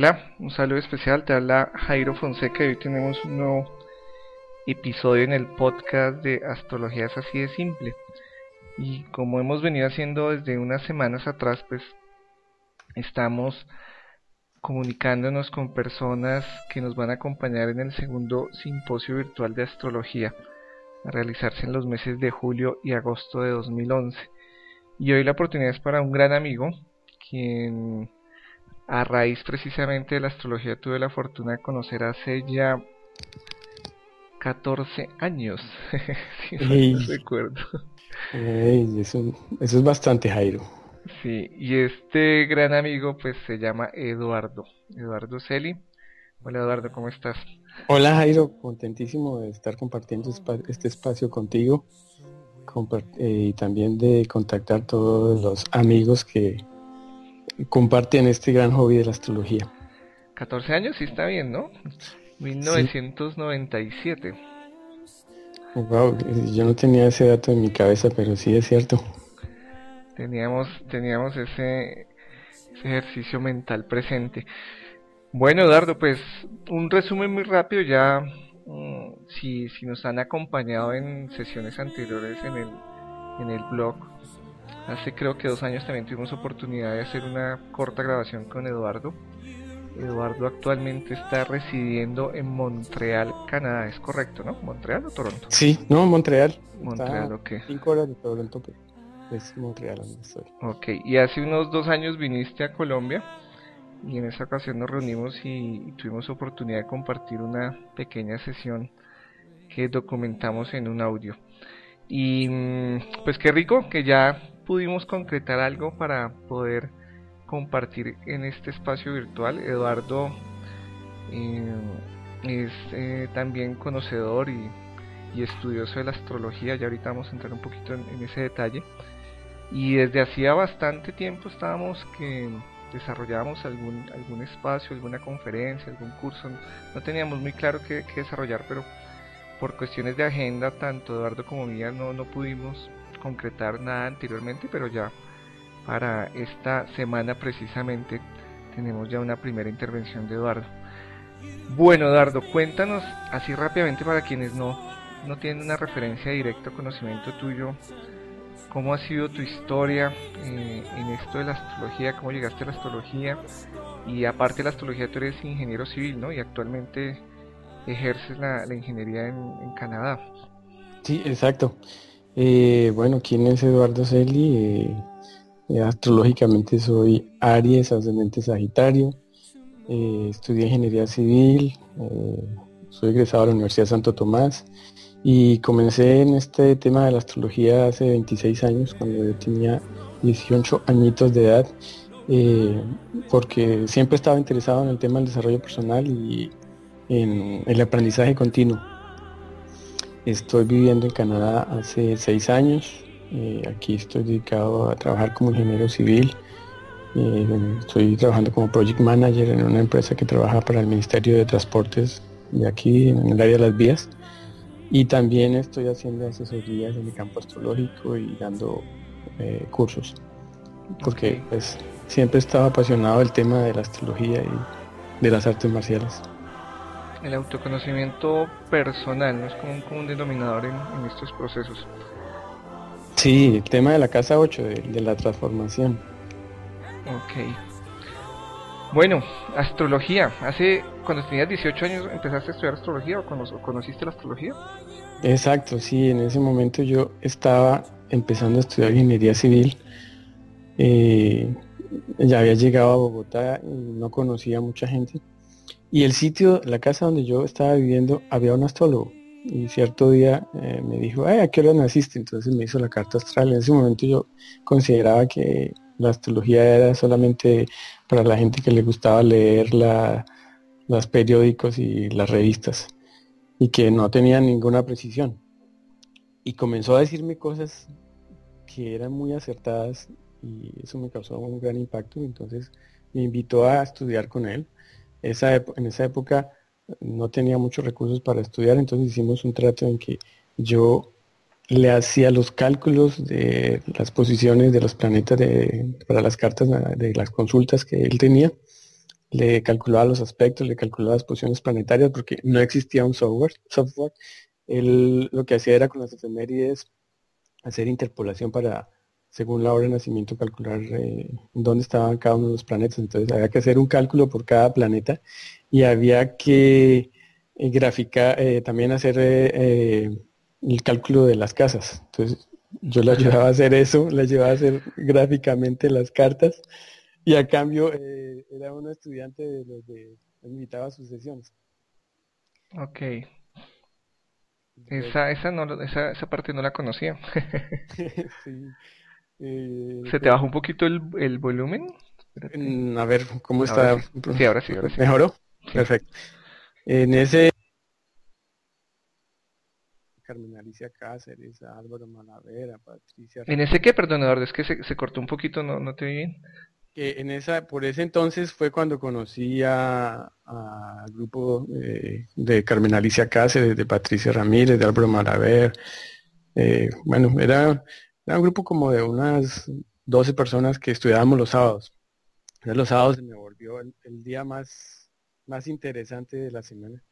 Hola, un saludo especial, te habla Jairo Fonseca y hoy tenemos un nuevo episodio en el podcast de Astrología es así de simple. Y como hemos venido haciendo desde unas semanas atrás, pues estamos comunicándonos con personas que nos van a acompañar en el segundo simposio virtual de astrología a realizarse en los meses de julio y agosto de 2011. Y hoy la oportunidad es para un gran amigo, quien a raíz precisamente de la astrología tuve la fortuna de conocer hace ya 14 años, si no recuerdo. eso, eso es bastante, Jairo. Sí, y este gran amigo pues se llama Eduardo, Eduardo Celi. Hola Eduardo, ¿cómo estás? Hola Jairo, contentísimo de estar compartiendo este espacio contigo eh, y también de contactar todos los amigos que comparten este gran hobby de la astrología. 14 años, sí está bien, ¿no? 1997. Wow, yo no tenía ese dato en mi cabeza, pero sí es cierto. Teníamos, teníamos ese, ejercicio mental presente. Bueno, Eduardo, pues un resumen muy rápido ya. Mm, si, si nos han acompañado en sesiones anteriores en el, en el blog, hace creo que dos años también tuvimos oportunidad de hacer una corta grabación con Eduardo. Eduardo actualmente está residiendo en Montreal, Canadá, ¿es correcto, no? ¿Montreal o Toronto? Sí, no, Montreal. Montreal, ok. Cinco horas de Toronto, es Montreal donde estoy. Ok, y hace unos dos años viniste a Colombia y en esa ocasión nos reunimos y, tuvimos oportunidad de compartir una pequeña sesión que documentamos en un audio. Y mm, pues qué rico que ya pudimos concretar algo para poder compartir en este espacio virtual. Eduardo eh, es eh, también conocedor y, estudioso de la astrología, ya ahorita vamos a entrar un poquito en, ese detalle. Y desde hacía bastante tiempo estábamos que desarrollábamos algún, algún espacio, alguna conferencia, algún curso. No teníamos muy claro qué, desarrollar, pero por cuestiones de agenda, tanto Eduardo como mía, no, no pudimos concretar nada anteriormente, pero ya para esta semana precisamente tenemos ya una primera intervención de Eduardo. Bueno, Eduardo, cuéntanos así rápidamente para quienes no, no tienen una referencia directa, conocimiento tuyo, cómo ha sido tu historia eh, en esto de la astrología, cómo llegaste a la astrología y aparte de la astrología tú eres ingeniero civil, ¿no? Y actualmente ejerces la, ingeniería en, Canadá. Sí, exacto. Eh, bueno, ¿quién es Eduardo Celi? Eh, eh, astrológicamente soy Aries, ascendente Sagitario. Eh, estudié ingeniería civil. Soy egresado de la Universidad de Santo Tomás. Y comencé en este tema de la astrología hace 26 años, cuando yo tenía 18 añitos de edad, porque siempre estaba interesado en el tema del desarrollo personal y en el aprendizaje continuo. Estoy viviendo en Canadá hace 6 años, eh, aquí estoy dedicado a trabajar como ingeniero civil. Eh, estoy trabajando como project manager en una empresa que trabaja para el Ministerio de Transportes de aquí en el área de las vías. Y también estoy haciendo asesorías en el campo astrológico y dando eh, cursos. Porque pues, siempre estaba apasionado del tema de la astrología y de las artes marciales. El autoconocimiento personal no es como un común denominador en estos procesos. Sí, el tema de la casa 8, de, la transformación. Ok. Bueno, astrología. Hace, cuando tenías 18 años, ¿empezaste a estudiar astrología o, conociste la astrología? Exacto, sí, en ese momento yo estaba empezando a estudiar ingeniería civil. Eh, ya había llegado a Bogotá y no conocía a mucha gente. Y el sitio, la casa donde yo estaba viviendo, había un astrólogo y cierto día eh, me dijo, ¿a qué hora naciste? Entonces me hizo la carta astral. En ese momento yo consideraba que la astrología era solamente para la gente que le gustaba leer la, los periódicos y las revistas y que no tenía ninguna precisión. Y comenzó a decirme cosas que eran muy acertadas y eso me causó un gran impacto. Entonces me invitó a estudiar con él. En esa época no tenía muchos recursos para estudiar, entonces hicimos un trato en que yo le hacía los cálculos de las posiciones de los planetas para las cartas de las consultas que él tenía le calculaba los aspectos, le calculaba las posiciones planetarias porque no existía un software. software. Él lo que hacía era con las efemérides hacer interpolación para, según la hora de nacimiento, calcular eh, dónde estaban cada uno de los planetas. Entonces había que hacer un cálculo por cada planeta y había que eh, graficar, eh, también hacer el cálculo de las casas. Entonces yo le ayudaba a hacer eso, le ayudaba a hacer gráficamente las cartas y a cambio eh, era un estudiante de los de invitaba a sus sesiones. Ok. Esa, esa, no, esa, esa parte no la conocía. Eh, ¿Se te bajó un poquito el, el volumen? Mm, a ver, ¿cómo está? sí. ahora sí, ahora sí. ¿Mejoró? Perfecto. En ese Carmen Alicia Cáceres, Álvaro Malavera, Patricia. ¿En ese qué, perdón, Eduardo? Es que se, se cortó un poquito, no, no te vi bien. Que en esa, por ese entonces fue cuando conocí al grupo eh, de Carmen Alicia Cáceres, de Patricia Ramírez, de Álvaro Malaver. Eh, bueno, era, un grupo como de unas 12 personas que estudiábamos los sábados. los sábados se me volvió el, el día más, más interesante de la semana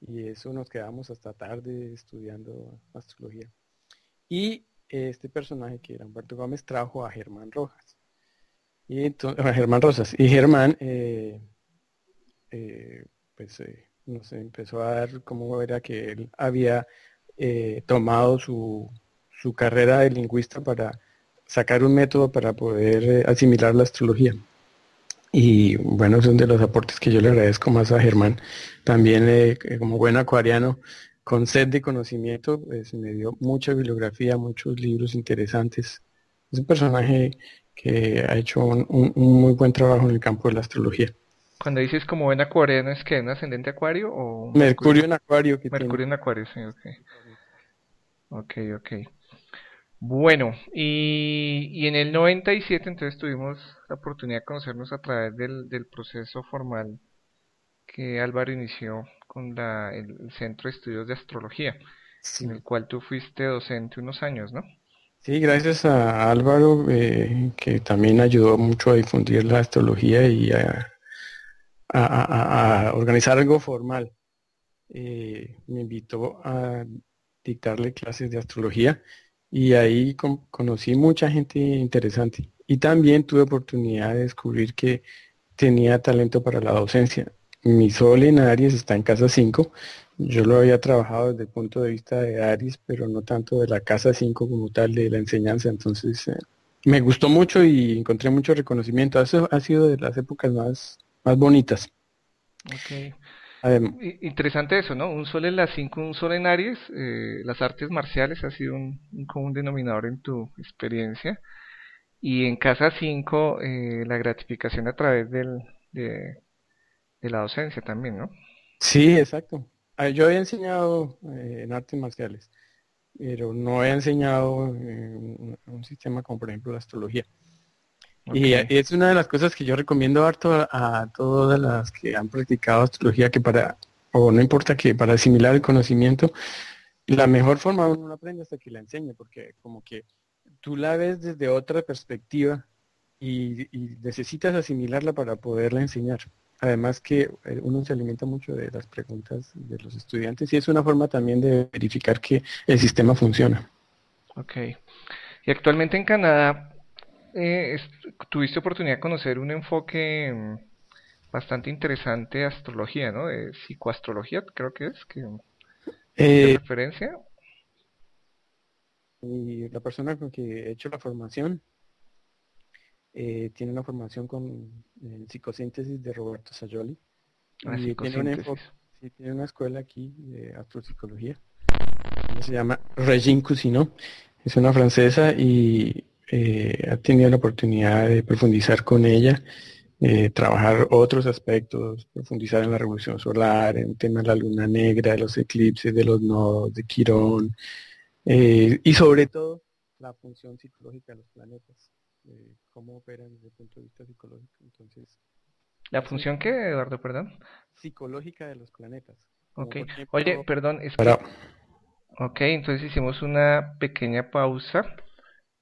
y eso nos quedamos hasta tarde estudiando astrología. Y este personaje que era Humberto Gómez trajo a Germán Rojas. Y entonces, a Germán Rosas. Y Germán, eh, eh, pues eh, nos empezó a dar cómo era que él había tomado su, su carrera de lingüista para sacar un método para poder asimilar la astrología. Y bueno, son de los aportes que yo le agradezco más a Germán. También eh, como buen acuariano, con sed de conocimiento, pues me dio mucha bibliografía, muchos libros interesantes. Es un personaje que ha hecho un, muy buen trabajo en el campo de la astrología. Cuando dices como buen acuariano, ¿es que un ascendente acuario o...? Mercurio en acuario. Que Mercurio en acuario, sí, ok. Ok, ok. Bueno, y, y, en el 97 entonces tuvimos la oportunidad de conocernos a través del, del proceso formal que Álvaro inició con la, el, Centro de Estudios de Astrología, en el cual tú fuiste docente unos años, ¿no? Sí, gracias a Álvaro, eh, que también ayudó mucho a difundir la astrología y a, a, a, organizar algo formal. Eh, me invitó a dictarle clases de astrología y ahí conocí mucha gente interesante. Y también tuve oportunidad de descubrir que tenía talento para la docencia. Mi sol en Aries está en casa 5. Yo lo había trabajado desde el punto de vista de Aries, pero no tanto de la casa 5 como tal de la enseñanza. Entonces eh, me gustó mucho y encontré mucho reconocimiento. Eso ha sido de las épocas más, más bonitas. Okay. Interesante eso, ¿no? Un sol en las 5, un sol en Aries, eh, las artes marciales ha sido un, común denominador en tu experiencia. Y en casa 5, eh, la gratificación a través del, de, la docencia también, ¿no? Sí, exacto. Ah, yo había enseñado eh, en artes marciales, pero no he enseñado en un sistema como por ejemplo la astrología. Y es una de las cosas que yo recomiendo harto a, todas las que han practicado astrología que para, o no importa que para asimilar el conocimiento, la mejor forma uno lo aprende hasta que la enseñe, porque como que tú la ves desde otra perspectiva y, necesitas asimilarla para poderla enseñar. Además que eh, uno se alimenta mucho de las preguntas de los estudiantes y es una forma también de verificar que el sistema funciona. Ok. Y actualmente en Canadá, eh, tuviste oportunidad de conocer un enfoque mm, bastante interesante de astrología, ¿no? De psicoastrología, creo que es, que eh, referencia. Y la persona con que he hecho la formación eh, tiene una formación con psicosíntesis de Roberto Sayoli. Ah, y tiene, tiene una escuela aquí de astropsicología. Se llama Regine Cousineau. Es una francesa y eh, ha tenido la oportunidad de profundizar con ella, eh, trabajar otros aspectos, profundizar en la revolución solar, en temas de la luna negra, de los eclipses, de los nodos, de Quirón, eh, y sobre todo la función psicológica de los planetas, cómo operan desde el punto de vista psicológico. Entonces, ¿La función qué, Eduardo, perdón? Psicológica de los planetas. Ok. Oye, perdón, es Ok, entonces hicimos una pequeña pausa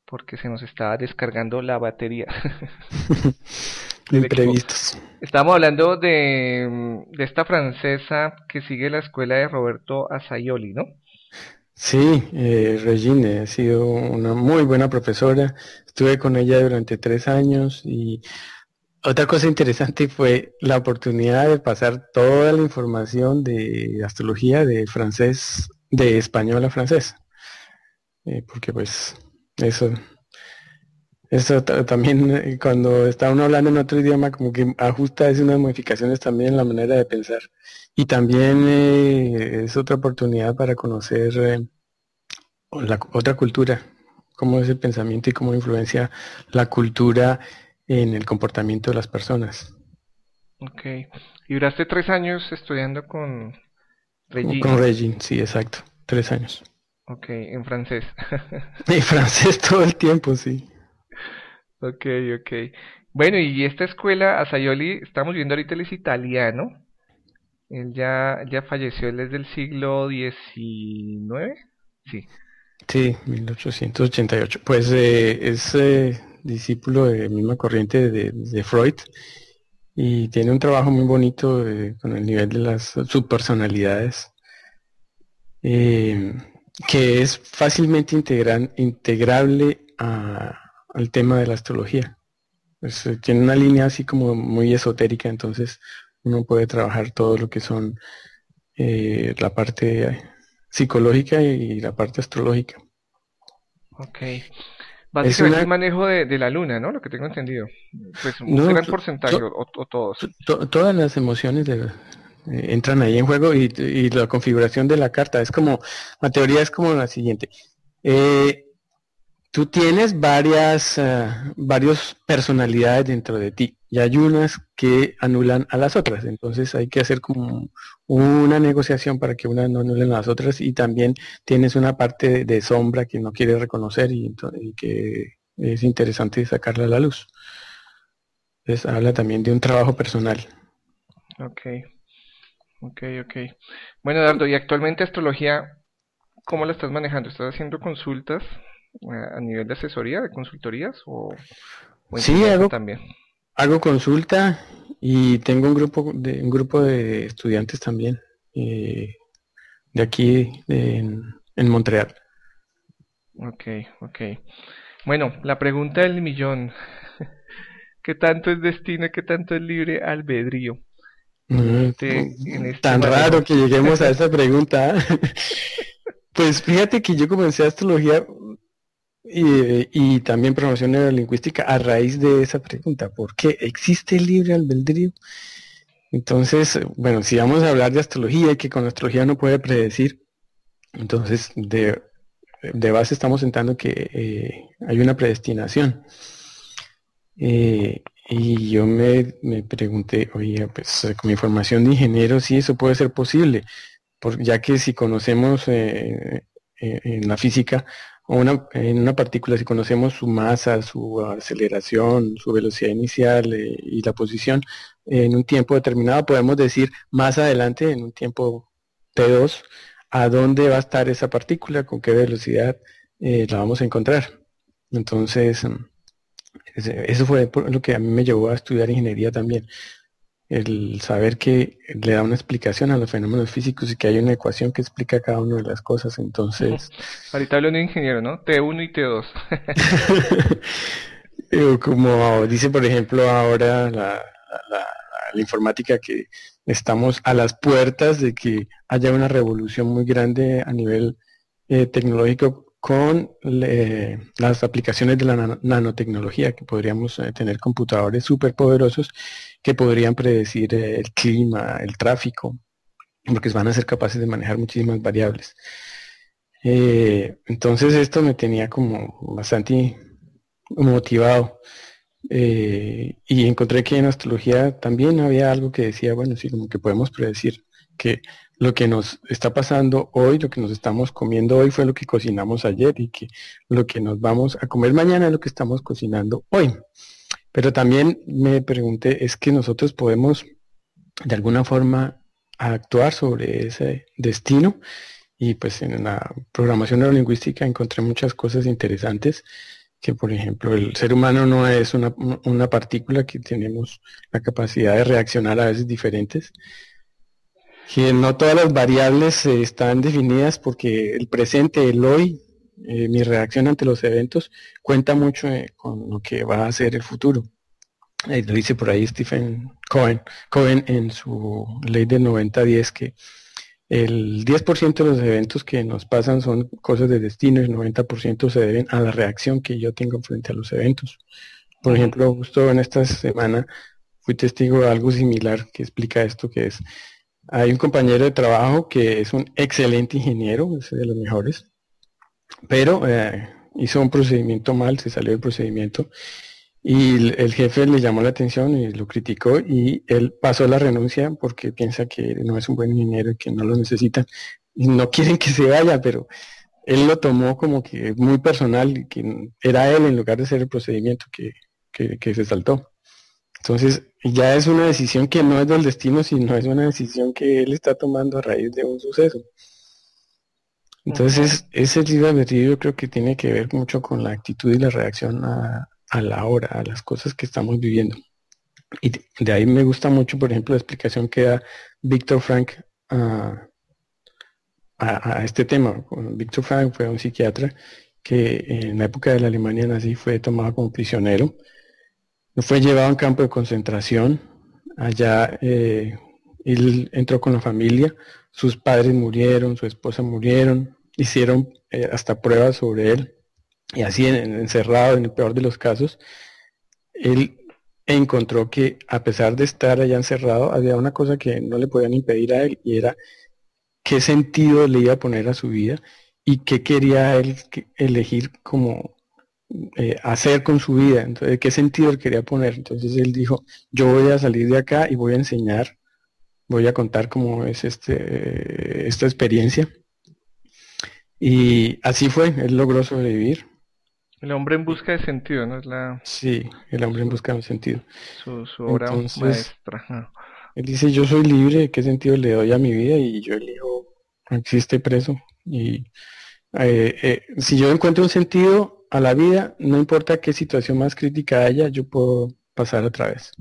porque se nos estaba descargando la batería. imprevistos. Estamos hablando de, de esta francesa que sigue la escuela de Roberto Asayoli, ¿no? Sí, eh, Regine ha sido una muy buena profesora. Estuve con ella durante tres años y otra cosa interesante fue la oportunidad de pasar toda la información de astrología de francés, de español a francés. Eh, porque pues eso, eso también eh, cuando está uno hablando en otro idioma como que ajusta es unas modificaciones también en la manera de pensar. Y también eh, es otra oportunidad para conocer la otra cultura, cómo es el pensamiento y cómo influencia la cultura en el comportamiento de las personas. Ok. Y duraste tres años estudiando con Regine. Con Regine, sí, exacto. Tres años. Ok, en francés. en francés todo el tiempo, sí. Ok, ok. Bueno, y esta escuela, Asayoli, estamos viendo ahorita, él es italiano. Él ya, ya falleció, él es del siglo XIX. Sí. Sí, 1888. Pues eh, es eh, discípulo de misma corriente de, Freud y tiene un trabajo muy bonito eh, con el nivel de las subpersonalidades que es fácilmente integrable al tema de la astrología. Pues, tiene una línea así como muy esotérica, entonces uno puede trabajar todo lo que son la parte psicológica y la parte astrológica. Ok. Básicamente es el manejo de, la luna, ¿no? Lo que tengo entendido. Pues un gran porcentaje o, todos. todas las emociones eh, entran ahí en juego y, y, la configuración de la carta es como, la teoría es como la siguiente. Eh, tú tienes varias, uh, personalidades dentro de ti y hay unas que anulan a las otras. Entonces hay que hacer como una negociación para que una no anulen a las otras y también tienes una parte de sombra que no quieres reconocer y, que es interesante sacarla a la luz. Entonces habla también de un trabajo personal. Ok, ok, ok. Bueno, Dardo, y actualmente astrología, ¿cómo la estás manejando? ¿Estás haciendo consultas eh, a nivel de asesoría, de consultorías o, sí, hago, también? Hago consulta y tengo un grupo de un grupo de estudiantes también eh, de aquí en, en Montreal. Ok, ok. Bueno, la pregunta del millón. ¿Qué tanto es destino qué tanto es libre albedrío? Mm, este, este tan raro que lleguemos a esa pregunta. pues fíjate que yo comencé astrología y, también promoción neurolingüística a raíz de esa pregunta, ¿por qué existe el libre albedrío? Entonces, bueno, si vamos a hablar de astrología y que con astrología no puede predecir, entonces de, base estamos sentando que eh, hay una predestinación. Eh, y yo me, pregunté, oye, pues con mi formación de ingeniero, sí, eso puede ser posible, por, ya que si conocemos eh, en la física una, en una partícula, si conocemos su masa, su aceleración, su velocidad inicial eh, y la posición en un tiempo determinado, podemos decir más adelante, en un tiempo T2, a dónde va a estar esa partícula, con qué velocidad eh, la vamos a encontrar. Entonces, mm, eso fue lo que a mí me llevó a estudiar ingeniería también el saber que le da una explicación a los fenómenos físicos y que hay una ecuación que explica cada una de las cosas. Entonces. Ahorita hablo de ingeniero, ¿no? T1 y T2. Como dice, por ejemplo, ahora la, la, informática que estamos a las puertas de que haya una revolución muy grande a nivel eh, tecnológico con las aplicaciones de la nanotecnología, que podríamos eh, tener computadores súper poderosos que podrían predecir eh, el clima, el tráfico, porque van a ser capaces de manejar muchísimas variables. Eh, entonces esto me tenía como bastante motivado. y encontré que en astrología también había algo que decía, bueno, sí, como que podemos predecir que lo que nos está pasando hoy, lo que nos estamos comiendo hoy fue lo que cocinamos ayer y que lo que nos vamos a comer mañana es lo que estamos cocinando hoy. Pero también me pregunté, ¿es que nosotros podemos de alguna forma actuar sobre ese destino? Y pues en la programación neurolingüística encontré muchas cosas interesantes que por ejemplo el ser humano no es una, una partícula que tenemos la capacidad de reaccionar a veces diferentes, que no todas las variables están definidas porque el presente, el hoy, eh, mi reacción ante los eventos cuenta mucho eh, con lo que va a ser el futuro. lo dice por ahí Stephen Cohen, Cohen en su ley de 90-10 que el 10% de los eventos que nos pasan son cosas de destino y el 90% se deben a la reacción que yo tengo frente a los eventos. Por ejemplo, justo en esta semana fui testigo de algo similar que explica esto, que es, hay un compañero de trabajo que es un excelente ingeniero, es de los mejores, pero eh, hizo un procedimiento mal, se salió del procedimiento y el jefe le llamó la atención y lo criticó y él pasó la renuncia porque piensa que no es un buen ingeniero y que no lo necesitan. Y no quieren que se vaya, pero él lo tomó como que muy personal que era él en lugar de ser el procedimiento que, que se saltó. Entonces ya es una decisión que no es del destino, sino es una decisión que él está tomando a raíz de un suceso. Entonces, ese libre albedrío yo creo que tiene que ver mucho con la actitud y la reacción a, a la hora, a las cosas que estamos viviendo. Y de ahí me gusta mucho, por ejemplo, la explicación que da Víctor Frank a, este tema. Víctor Frank fue un psiquiatra que en la época de la Alemania nazi fue tomado como prisionero. Fue llevado a un campo de concentración. Allá eh, él entró con la familia. Sus padres murieron, su esposa murieron. Hicieron eh, hasta pruebas sobre él y así encerrado en el peor de los casos, él encontró que a pesar de estar allá encerrado, había una cosa que no le podían impedir a él y era qué sentido le iba a poner a su vida y qué quería él elegir como eh, hacer con su vida, entonces qué sentido él quería poner. Entonces él dijo, yo voy a salir de acá y voy a enseñar, voy a contar cómo es este, esta experiencia. Y así fue, él logró sobrevivir. El hombre en busca de sentido, ¿no? Es la... Sí, el hombre en busca de sentido. Su, obra maestra. Él dice, yo soy libre, ¿qué sentido le doy a mi vida? Y yo elijo, existe preso. Y eh, eh, si yo encuentro un sentido a la vida, no importa qué situación más crítica haya, yo puedo pasar otra vez.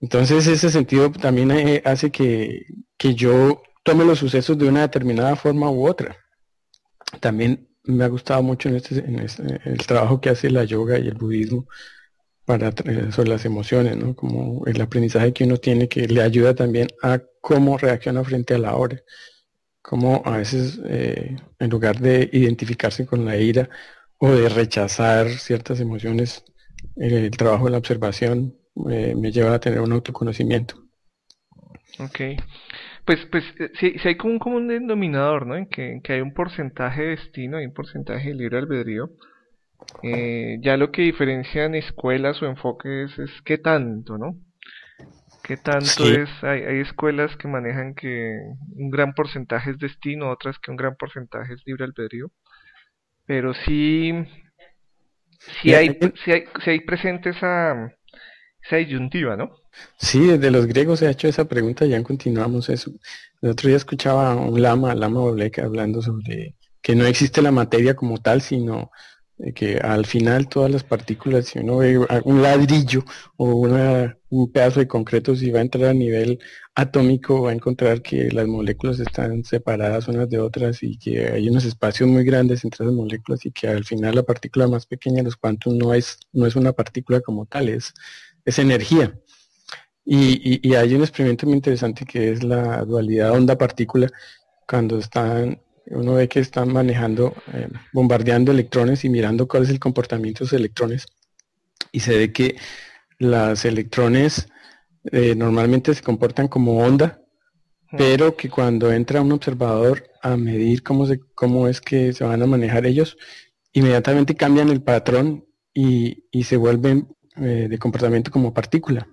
Entonces ese sentido también eh, hace que, que yo tome los sucesos de una determinada forma u otra. También me ha gustado mucho en este, este, el trabajo que hace la yoga y el budismo para sobre las emociones, ¿no? Como el aprendizaje que uno tiene que le ayuda también a cómo reacciona frente a la hora. Como a veces, eh, en lugar de identificarse con la ira o de rechazar ciertas emociones, el, trabajo de la observación eh, me lleva a tener un autoconocimiento. Ok pues, pues si, hay como un común denominador, ¿no? En que, hay un porcentaje de destino, y un porcentaje de libre albedrío. Eh, ya lo que diferencian escuelas o enfoques es qué tanto, ¿no? ¿Qué tanto es? Hay, hay escuelas que manejan que un gran porcentaje es destino, otras que un gran porcentaje es libre albedrío. Pero sí, sí hay, sí hay, sí hay presente esa, esa disyuntiva, ¿no? Sí, desde los griegos se ha hecho esa pregunta, ya continuamos eso. El otro día escuchaba a un lama, Lama Bolek, hablando sobre que no existe la materia como tal, sino que al final todas las partículas, si uno ve un ladrillo o un pedazo de concreto, si va a entrar a nivel atómico, va a encontrar que las moléculas están separadas unas de otras y que hay unos espacios muy grandes entre las moléculas y que al final la partícula más pequeña, los cuantos, no es, no es una partícula como tal, es, es energía. Y, hay un experimento muy interesante que es la dualidad onda-partícula, cuando están, uno ve que están manejando, eh, bombardeando electrones y mirando cuál es el comportamiento de los electrones. Y se ve que los electrones eh, normalmente se comportan como onda, pero que cuando entra un observador a medir cómo, se, cómo es que se van a manejar ellos, inmediatamente cambian el patrón y, se vuelven eh, de comportamiento como partícula.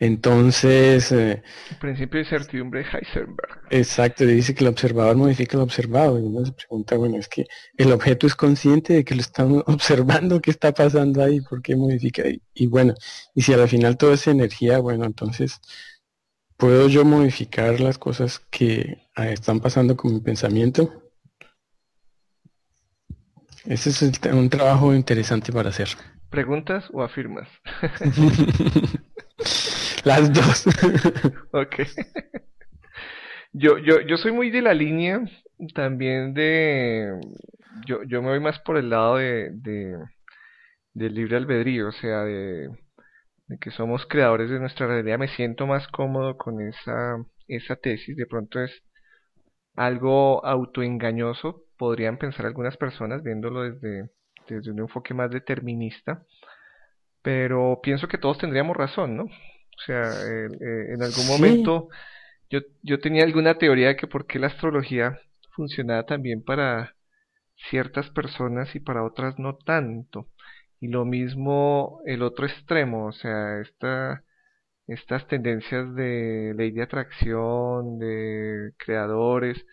Entonces... Eh, el principio de certidumbre de Heisenberg. Exacto, dice que el observador modifica el observado. Y uno se pregunta, bueno, es que el objeto es consciente de que lo estamos observando, qué está pasando ahí, por qué modifica. Y, y bueno, y si al final todo es energía, bueno, entonces puedo yo modificar las cosas que ah, están pasando con mi pensamiento. Ese es un trabajo interesante para hacer. ¿Preguntas o afirmas? Las dos. ok. Yo, yo, yo soy muy de la línea también de... Yo, yo me voy más por el lado de, de del libre albedrío, o sea, de, de, que somos creadores de nuestra realidad. Me siento más cómodo con esa, esa tesis. De pronto es algo autoengañoso, podrían pensar algunas personas viéndolo desde, desde un enfoque más determinista, pero pienso que todos tendríamos razón, ¿no? O sea, eh, en algún momento yo, yo tenía alguna teoría de que por qué la astrología funcionaba también para ciertas personas y para otras no tanto. Y lo mismo el otro extremo, o sea, esta, estas tendencias de ley de atracción, de creadores,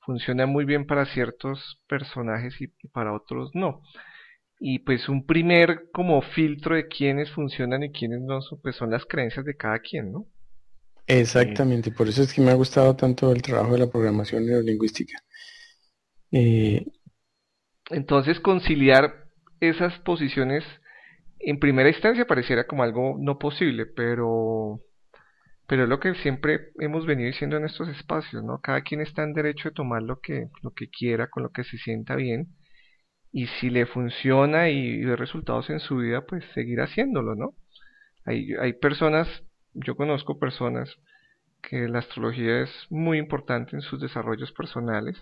funcionan muy bien para ciertos personajes y para otros no. Y pues un primer como filtro de quiénes funcionan y quiénes no, pues son las creencias de cada quien, ¿no? Exactamente, por eso es que me ha gustado tanto el trabajo de la programación neurolingüística. Eh, Entonces conciliar esas posiciones en primera instancia pareciera como algo no posible, pero pero es lo que siempre hemos venido diciendo en estos espacios, ¿no? Cada quien está en derecho de tomar lo que lo que quiera, con lo que se sienta bien y si le funciona y, ve resultados en su vida, pues seguir haciéndolo, ¿no? Hay, hay personas, yo conozco personas que la astrología es muy importante en sus desarrollos personales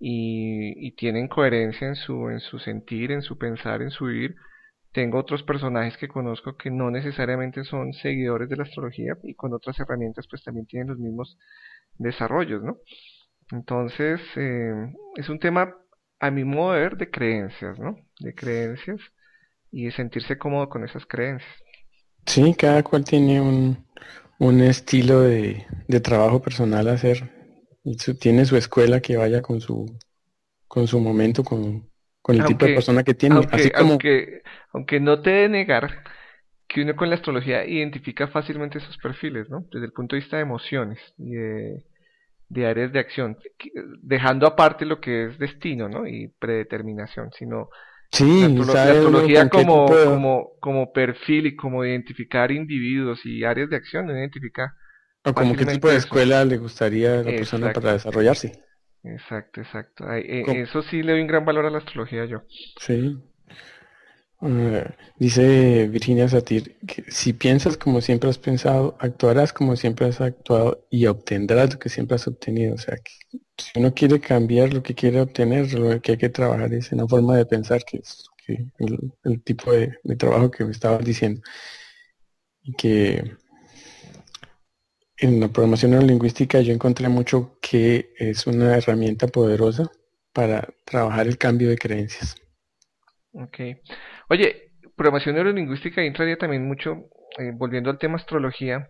y, y, tienen coherencia en su, en su sentir, en su pensar, en su vivir. Tengo otros personajes que conozco que no necesariamente son seguidores de la astrología y con otras herramientas pues también tienen los mismos desarrollos, ¿no? Entonces, eh, es un tema a mi modo de ver, de creencias, ¿no? De creencias y de sentirse cómodo con esas creencias. Sí, cada cual tiene un, un estilo de, de, trabajo personal a hacer. tiene su escuela que vaya con su, con su momento, con, con el tipo de persona que tiene. Aunque, Así como... aunque, aunque no te de negar que uno con la astrología identifica fácilmente esos perfiles, ¿no? Desde el punto de vista de emociones y de, de áreas de acción, dejando aparte lo que es destino ¿no? y predeterminación, sino sí, la, astrología como, como, como perfil y como identificar individuos y áreas de acción, identifica o como qué tipo de escuela le gustaría a la persona para desarrollarse. Exacto, exacto. Eh, eso sí le doy un gran valor a la astrología yo. Sí. Eh, dice Virginia Satir que si piensas como siempre has pensado, actuarás como siempre has actuado y obtendrás lo que siempre has obtenido. O sea, que si uno quiere cambiar lo que quiere obtener, lo que hay que trabajar es en la forma de pensar, que es el, tipo de, trabajo que me estabas diciendo. Que en la programación neurolingüística yo encontré mucho que es una herramienta poderosa para trabajar el cambio de creencias. Ok. Oye, programación neurolingüística entraría también mucho, eh, volviendo al tema astrología,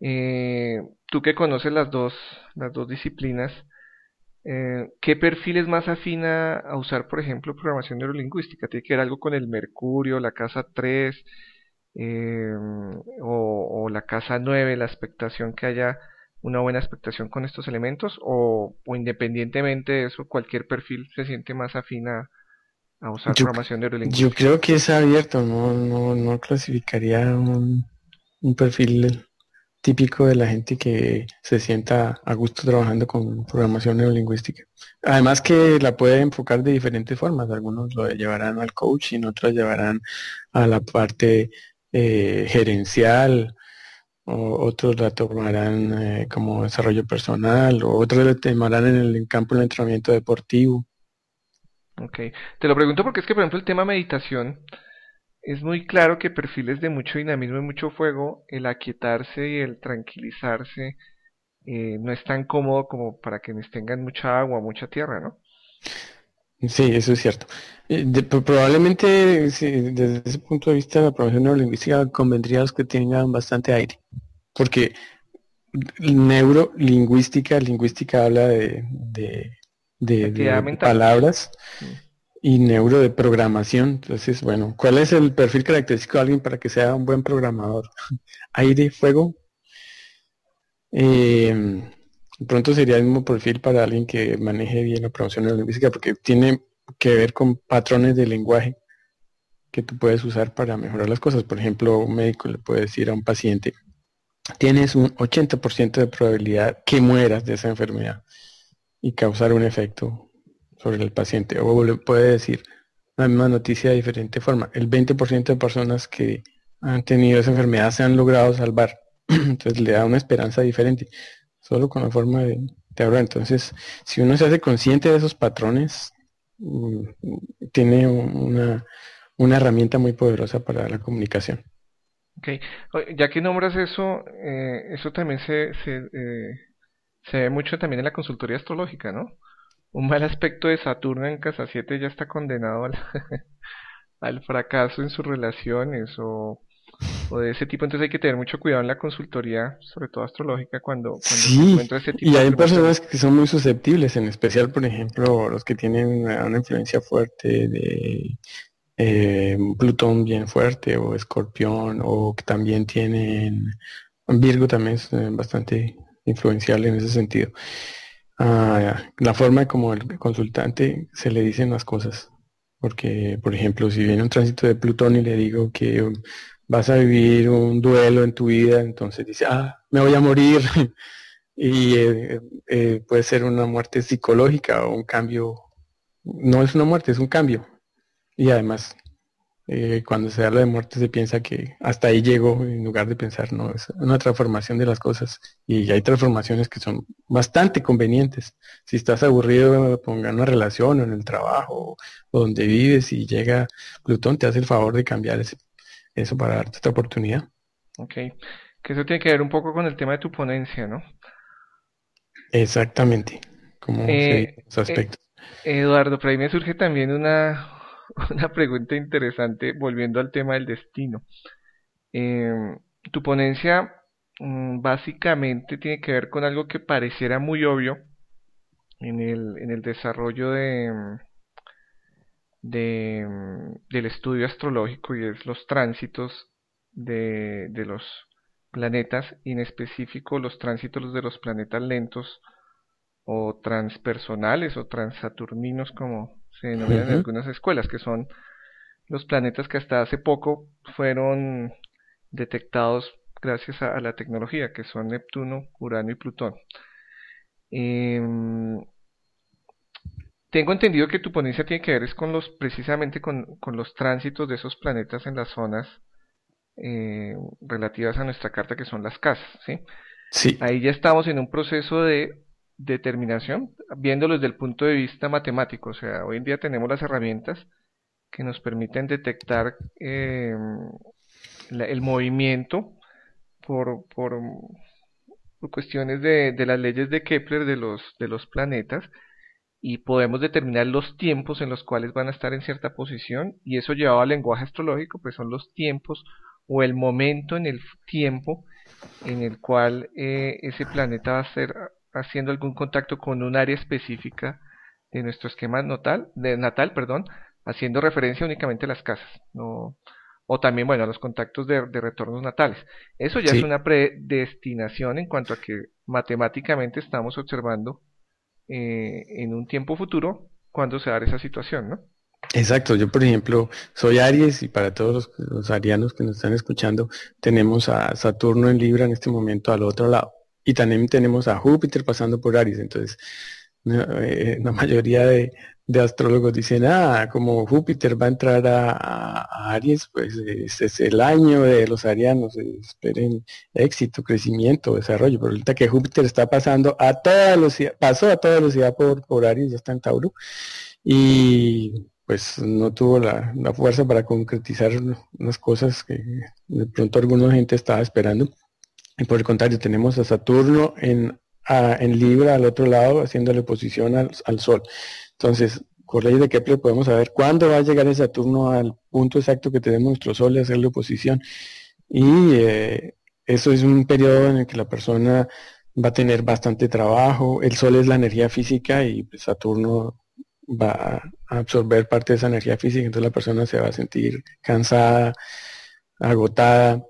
eh, tú que conoces las dos, las dos disciplinas, eh, ¿qué perfil es más afina a usar, por ejemplo, programación neurolingüística? ¿Tiene que ver algo con el Mercurio, la casa 3 o, o, la casa 9, la expectación que haya una buena expectación con estos elementos? O, o independientemente de eso, cualquier perfil se siente más afina a usar yo, programación neurolingüística? Yo creo que es abierto, no, no, no clasificaría un, un perfil típico de la gente que se sienta a gusto trabajando con programación neurolingüística. Además que la puede enfocar de diferentes formas. Algunos lo llevarán al coaching, otros llevarán a la parte eh, gerencial, o otros la tomarán eh, como desarrollo personal, o otros la tomarán en el campo del entrenamiento deportivo. Ok, te lo pregunto porque es que, por ejemplo, el tema meditación es muy claro que perfiles de mucho dinamismo y mucho fuego, el aquietarse y el tranquilizarse eh, no es tan cómodo como para quienes tengan mucha agua, mucha tierra, ¿no? Sí, eso es cierto. Eh, probablemente desde ese punto de vista la profesión neurolingüística convendría a los que tengan bastante aire, porque neurolingüística, lingüística habla de de, palabras mm. y neuro de programación. Entonces, bueno, ¿cuál es el perfil característico de alguien para que sea un buen programador? Aire, fuego. Eh, pronto sería el mismo perfil para alguien que maneje bien la programación neurolingüística porque tiene que ver con patrones de lenguaje que tú puedes usar para mejorar las cosas. Por ejemplo, un médico le puede decir a un paciente, tienes un 80% de probabilidad que mueras de esa enfermedad y causar un efecto sobre el paciente. O puede decir la misma noticia de diferente forma. El 20% de personas que han tenido esa enfermedad se han logrado salvar. Entonces le da una esperanza diferente, solo con la forma de, hablar. Entonces, si uno se hace consciente de esos patrones, mm, tiene una, una herramienta muy poderosa para la comunicación. Ok, ya que nombras eso, eh, eso también se, se, eh, se ve mucho también en la consultoría astrológica, ¿no? Un mal aspecto de Saturno en casa 7 ya está condenado al, al fracaso en sus relaciones o, o, de ese tipo. Entonces hay que tener mucho cuidado en la consultoría, sobre todo astrológica, cuando, cuando se encuentra ese tipo Y hay personas que son muy susceptibles, en especial, por ejemplo, los que tienen una influencia fuerte de eh, Plutón bien fuerte o Escorpión o que también tienen Virgo también es eh, bastante influencial en ese sentido. Ah, la forma como el consultante se le dicen las cosas. Porque, por ejemplo, si viene un tránsito de Plutón y le digo que vas a vivir un duelo en tu vida, entonces dice, ah, me voy a morir. y eh, puede ser una muerte psicológica o un cambio. No es una muerte, es un cambio. Y además, eh, cuando se habla de muerte se piensa que hasta ahí llegó en lugar de pensar, no, es una transformación de las cosas. Y hay transformaciones que son bastante convenientes. Si estás aburrido, ponga una relación o en el trabajo o donde vives y llega Plutón, te hace el favor de cambiar eso para darte esta oportunidad. Ok, que eso tiene que ver un poco con el tema de tu ponencia, ¿no? Exactamente, como eh, aspectos. Eduardo, por ahí me surge también una, una pregunta interesante volviendo al tema del destino. Em, tu ponencia mm, básicamente tiene que ver con algo que pareciera muy obvio en el, en el desarrollo de, de, del estudio astrológico y es los tránsitos de, de los planetas y en específico los tránsitos de los planetas lentos o transpersonales o transaturninos como se denominan en algunas escuelas, que son los planetas que hasta hace poco fueron detectados gracias a, la tecnología, que son Neptuno, Urano y Plutón. Em, tengo entendido que tu ponencia tiene que ver es con los, precisamente con, los tránsitos de esos planetas en las zonas eh, relativas a nuestra carta, que son las casas, ¿sí? Sí. Ahí ya estamos en un proceso de determinación, viéndolo desde el punto de vista matemático. O sea, hoy en día tenemos las herramientas que nos permiten detectar eh, el movimiento por, por, cuestiones de, de, las leyes de Kepler de los, de los planetas y podemos determinar los tiempos en los cuales van a estar en cierta posición y eso llevado al lenguaje astrológico pues son los tiempos o el momento en el tiempo en el cual eh, ese planeta va a ser haciendo algún contacto con un área específica de nuestro esquema natal, de natal, perdón, haciendo referencia únicamente a las casas, no, o también, bueno, a los contactos de, retornos natales. Eso ya es una predestinación en cuanto a que matemáticamente estamos observando eh, en un tiempo futuro cuando se da esa situación, ¿no? Exacto, yo por ejemplo soy Aries y para todos los, los arianos que nos están escuchando tenemos a Saturno en Libra en este momento al otro lado. Y también tenemos a Júpiter pasando por Aries. Entonces, eh, la mayoría de, astrólogos dicen, ah, como Júpiter va a entrar a, Aries, pues es el año de los arianos, esperen éxito, crecimiento, desarrollo. Pero ahorita que Júpiter está pasando a toda velocidad, pasó a toda velocidad por, por Aries, ya está en Tauro, y pues no tuvo la, la fuerza para concretizar unas cosas que de pronto alguna gente estaba esperando. Y por el contrario, tenemos a Saturno en, en Libra al otro lado, haciéndole oposición al, Sol. Entonces, por ley de Kepler podemos saber cuándo va a llegar ese Saturno al punto exacto que tenemos nuestro Sol y hacerle oposición. Y eh, eso es un periodo en el que la persona va a tener bastante trabajo. El Sol es la energía física y Saturno va a absorber parte de esa energía física, entonces la persona se va a sentir cansada, agotada,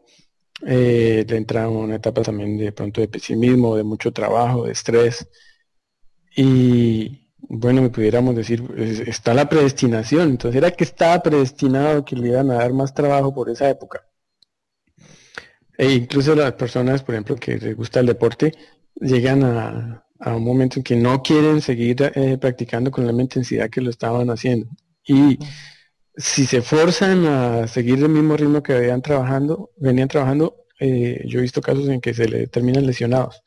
eh, le entra una etapa también de pronto de pesimismo, de mucho trabajo, de estrés. Y bueno, me pudiéramos decir, está la predestinación, entonces era que estaba predestinado que le iban a dar más trabajo por esa época. E incluso las personas, por ejemplo, que les gusta el deporte, llegan a, un momento en que no quieren seguir eh, practicando con la intensidad que lo estaban haciendo. Y si se forzan a seguir el mismo ritmo que venían trabajando, venían trabajando, eh, yo he visto casos en que se le terminan lesionados.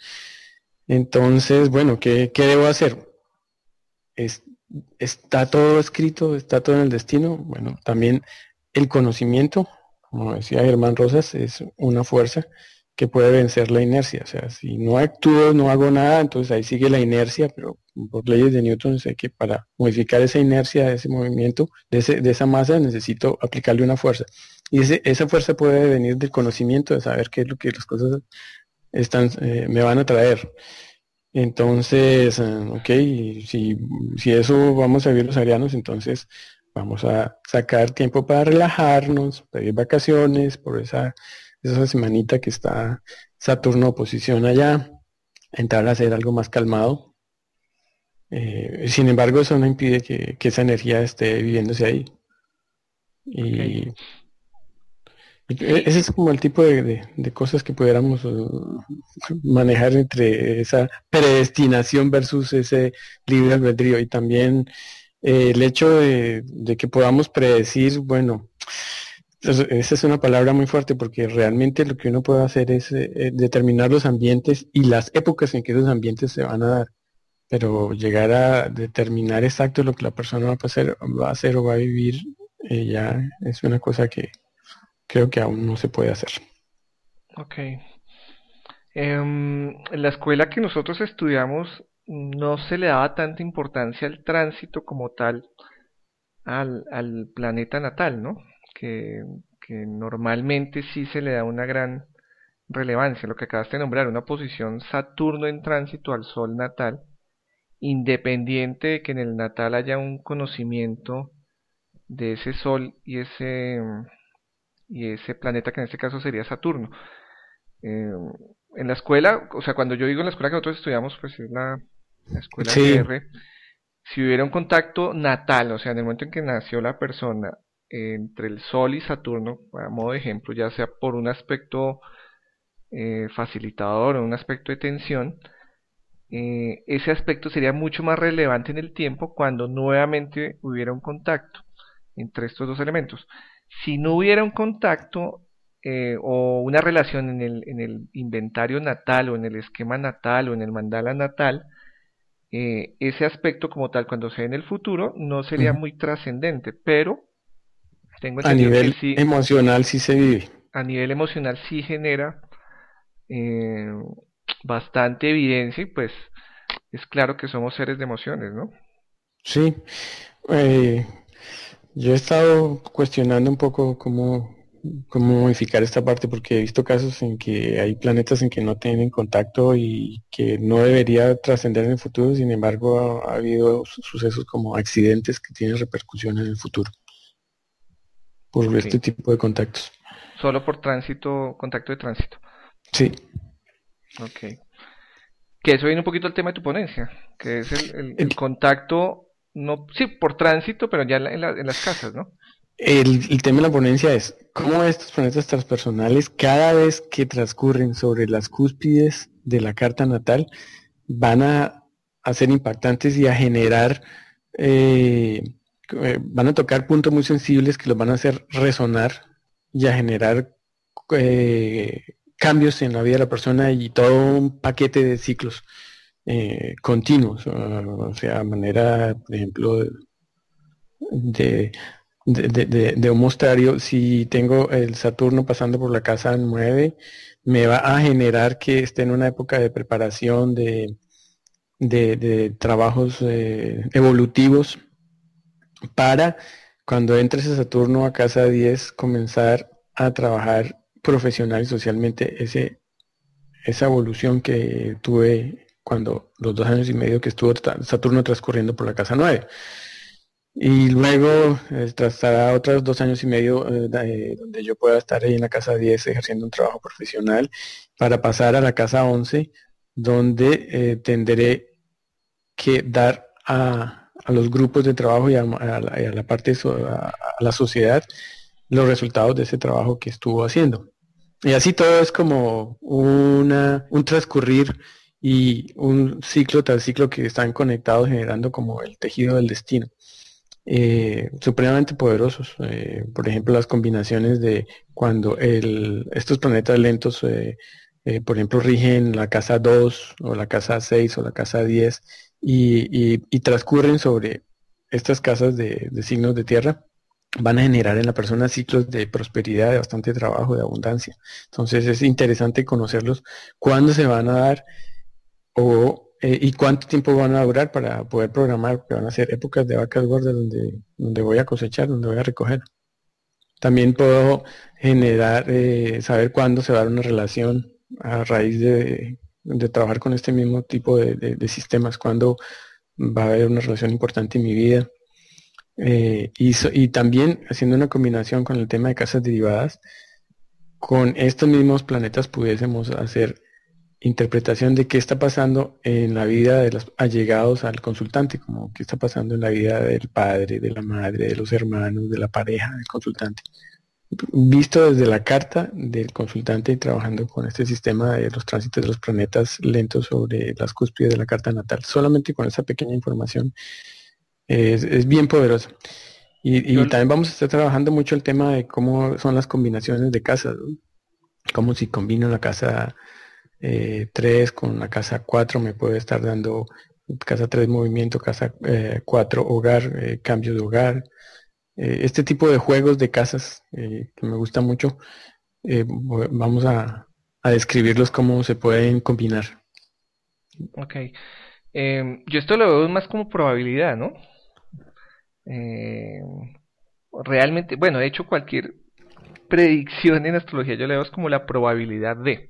Entonces, bueno, ¿qué, debo hacer? ¿Está todo escrito? ¿Está todo en el destino? Bueno, también el conocimiento, como decía Germán Rosas, es una fuerza que puede vencer la inercia. O sea, si no actúo, no hago nada, entonces ahí sigue la inercia, pero por leyes de Newton sé que para modificar esa inercia, ese movimiento, de, esa masa, necesito aplicarle una fuerza. Y esa fuerza puede venir del conocimiento, de saber qué es lo que las cosas están, eh, me van a traer. Entonces, eh, ok, si, si eso vamos a vivir los arianos, entonces vamos a sacar tiempo para relajarnos, pedir vacaciones por esa esa semanita que está Saturno oposición allá, entrar a hacer algo más calmado. Eh, sin embargo, eso no impide que, esa energía esté viviéndose ahí. Y, ese es como el tipo de, cosas que pudiéramos uh, manejar entre esa predestinación versus ese libre albedrío. Y también eh, el hecho de, de que podamos predecir, bueno, esa es una palabra muy fuerte porque realmente lo que uno puede hacer es eh, eh, determinar los ambientes y las épocas en que esos ambientes se van a dar. Pero llegar a determinar exacto lo que la persona va a hacer, va a hacer o va a vivir, eh, ya es una cosa que creo que aún no se puede hacer. Ok. En la escuela que nosotros estudiamos no se le daba tanta importancia al tránsito como tal al, al planeta natal, ¿no? Que, normalmente sí se le da una gran relevancia, lo que acabas de nombrar, una posición Saturno en tránsito al Sol natal, independiente de que en el natal haya un conocimiento de ese Sol y ese, y ese planeta que en este caso sería Saturno. Eh, en la escuela, o sea, cuando yo digo en la escuela que nosotros estudiamos, pues es la, escuela sí. si hubiera un contacto natal, o sea, en el momento en que nació la persona, entre el Sol y Saturno, a modo de ejemplo, ya sea por un aspecto eh, facilitador o un aspecto de tensión, eh, ese aspecto sería mucho más relevante en el tiempo cuando nuevamente hubiera un contacto entre estos dos elementos. Si no hubiera un contacto eh, o una relación en el, en el, inventario natal o en el esquema natal o en el mandala natal, ese aspecto como tal cuando sea en el futuro no sería muy trascendente, pero a nivel emocional sí se vive. A nivel emocional sí genera eh, bastante evidencia y pues es claro que somos seres de emociones, ¿no? Sí. Eh, yo he estado cuestionando un poco cómo, cómo modificar esta parte porque he visto casos en que hay planetas en que no tienen contacto y que no debería trascender en el futuro, sin embargo ha, ha habido sucesos como accidentes que tienen repercusión en el futuro por este tipo de contactos. Solo por tránsito, contacto de tránsito. Sí. Ok. Que eso viene un poquito al tema de tu ponencia, que es el, contacto, no, sí, por tránsito, pero ya en, las casas, ¿no? El, tema de la ponencia es cómo estos planetas transpersonales, cada vez que transcurren sobre las cúspides de la carta natal, van a, a ser impactantes y a generar eh, eh, van a tocar puntos muy sensibles que los van a hacer resonar y a generar eh, cambios en la vida de la persona y todo un paquete de ciclos eh, continuos, o sea, manera, por ejemplo, de, de, un mostrario, si tengo el Saturno pasando por la casa 9, me va a generar que esté en una época de preparación de, de, trabajos evolutivos para cuando entre ese Saturno a casa 10 comenzar a trabajar profesional y socialmente ese, esa evolución que tuve cuando los dos años y medio que estuvo Saturno transcurriendo por la casa 9. Y luego eh, otros dos años y medio eh, eh, donde yo pueda estar ahí en la casa 10 ejerciendo un trabajo profesional para pasar a la casa 11 donde tendré que dar a, los grupos de trabajo y a, la, parte, a la sociedad, los resultados de ese trabajo que estuvo haciendo. Y así todo es como una, un transcurrir y un ciclo tras ciclo que están conectados generando como el tejido del destino. Eh, supremamente poderosos. Eh, por ejemplo, las combinaciones de cuando el, estos planetas lentos, eh, por ejemplo, rigen la casa 2 o la casa 6 o la casa 10 y, y, transcurren sobre estas casas de, signos de tierra, van a generar en la persona ciclos de prosperidad, de bastante trabajo, de abundancia. Entonces es interesante conocerlos, cuándo se van a dar o eh, ¿Y cuánto tiempo van a durar para poder programar? Porque van a ser épocas de vacas gordas donde, donde voy a cosechar, donde voy a recoger. También puedo generar, eh, saber cuándo se va a dar una relación a raíz de, trabajar con este mismo tipo de, sistemas, cuándo va a haber una relación importante en mi vida. Eh, y, y también haciendo una combinación con el tema de casas derivadas, con estos mismos planetas pudiésemos hacer interpretación de qué está pasando en la vida de los allegados al consultante, como qué está pasando en la vida del padre, de la madre, de los hermanos, de la pareja del consultante. Visto desde la carta del consultante y trabajando con este sistema de los tránsitos de los planetas lentos sobre las cúspides de la carta natal, solamente con esa pequeña información es, bien poderosa. Y, también vamos a estar trabajando mucho el tema de cómo son las combinaciones de casas, como si combino la casa 3 eh, con la casa 4 me puede estar dando casa 3 movimiento, casa 4 eh, hogar, eh, cambio de hogar. Este tipo de juegos de casas que me gusta mucho, vamos a, describirlos cómo se pueden combinar. Ok. Em, yo esto lo veo más como probabilidad, ¿no? realmente, bueno, he hecho cualquier predicción en astrología yo le veo como la probabilidad de.